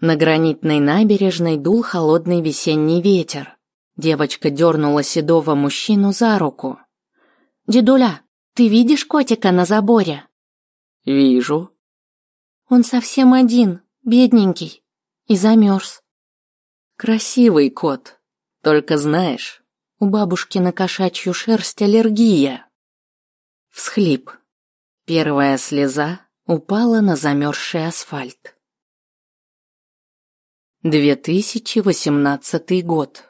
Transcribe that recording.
На гранитной набережной дул холодный весенний ветер. Девочка дернула седого мужчину за руку. «Дедуля, ты видишь котика на заборе?» «Вижу». «Он совсем один, бедненький, и замерз». «Красивый кот, только знаешь, у бабушки на кошачью шерсть аллергия». Всхлип. Первая слеза упала на замерзший асфальт. 2018 год.